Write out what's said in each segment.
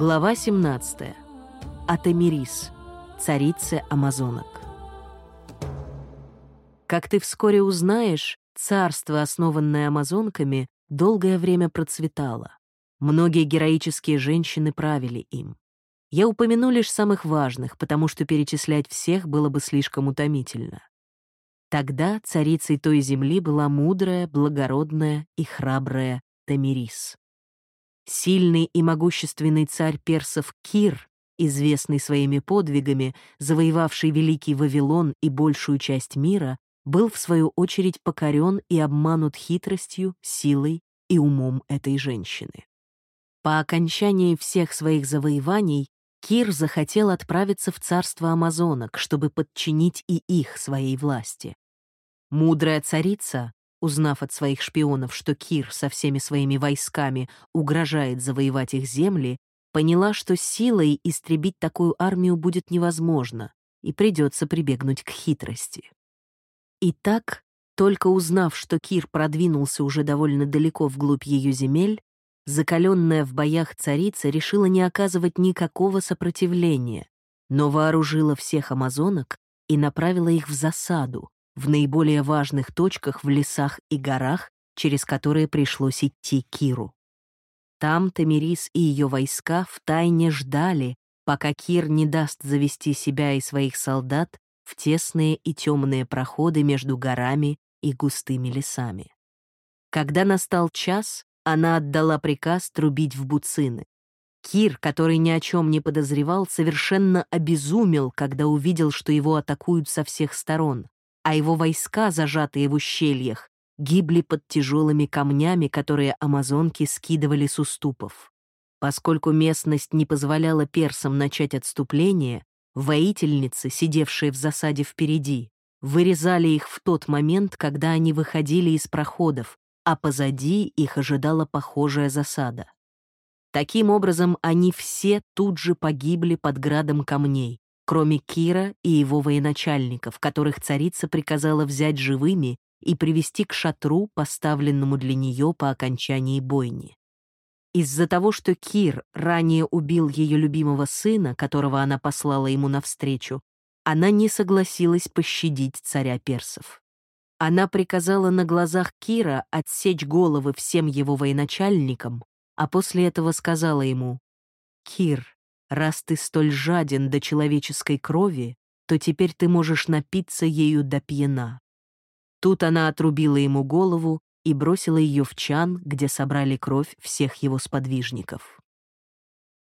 Глава 17. Атамирис, царица амазонок. Как ты вскоре узнаешь, царство, основанное амазонками, долгое время процветало. Многие героические женщины правили им. Я упомяну лишь самых важных, потому что перечислять всех было бы слишком утомительно. Тогда царицей той земли была мудрая, благородная и храбрая Тамирис. Сильный и могущественный царь персов Кир, известный своими подвигами, завоевавший Великий Вавилон и большую часть мира, был, в свою очередь, покорен и обманут хитростью, силой и умом этой женщины. По окончании всех своих завоеваний Кир захотел отправиться в царство амазонок, чтобы подчинить и их своей власти. Мудрая царица, Узнав от своих шпионов, что Кир со всеми своими войсками угрожает завоевать их земли, поняла, что силой истребить такую армию будет невозможно, и придется прибегнуть к хитрости. Итак, только узнав, что Кир продвинулся уже довольно далеко вглубь ее земель, закаленная в боях царица решила не оказывать никакого сопротивления, но вооружила всех амазонок и направила их в засаду, в наиболее важных точках в лесах и горах, через которые пришлось идти Киру. Там Тамирис и ее войска втайне ждали, пока Кир не даст завести себя и своих солдат в тесные и темные проходы между горами и густыми лесами. Когда настал час, она отдала приказ трубить в буцины. Кир, который ни о чем не подозревал, совершенно обезумел, когда увидел, что его атакуют со всех сторон а его войска, зажатые в ущельях, гибли под тяжелыми камнями, которые амазонки скидывали с уступов. Поскольку местность не позволяла персам начать отступление, воительницы, сидевшие в засаде впереди, вырезали их в тот момент, когда они выходили из проходов, а позади их ожидала похожая засада. Таким образом, они все тут же погибли под градом камней, кроме Кира и его военачальников, которых царица приказала взять живыми и привести к шатру, поставленному для нее по окончании бойни. Из-за того, что Кир ранее убил ее любимого сына, которого она послала ему навстречу, она не согласилась пощадить царя персов. Она приказала на глазах Кира отсечь головы всем его военачальникам, а после этого сказала ему, «Кир, Раз ты столь жаден до человеческой крови, то теперь ты можешь напиться ею до пьяна». Тут она отрубила ему голову и бросила ее в чан, где собрали кровь всех его сподвижников.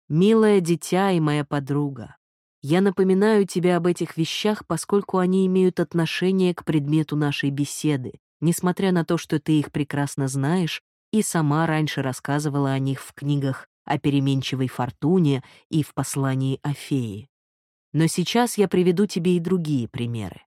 «Милое дитя и моя подруга, я напоминаю тебе об этих вещах, поскольку они имеют отношение к предмету нашей беседы, несмотря на то, что ты их прекрасно знаешь и сама раньше рассказывала о них в книгах о переменчивой фортуне и в послании о фее. Но сейчас я приведу тебе и другие примеры.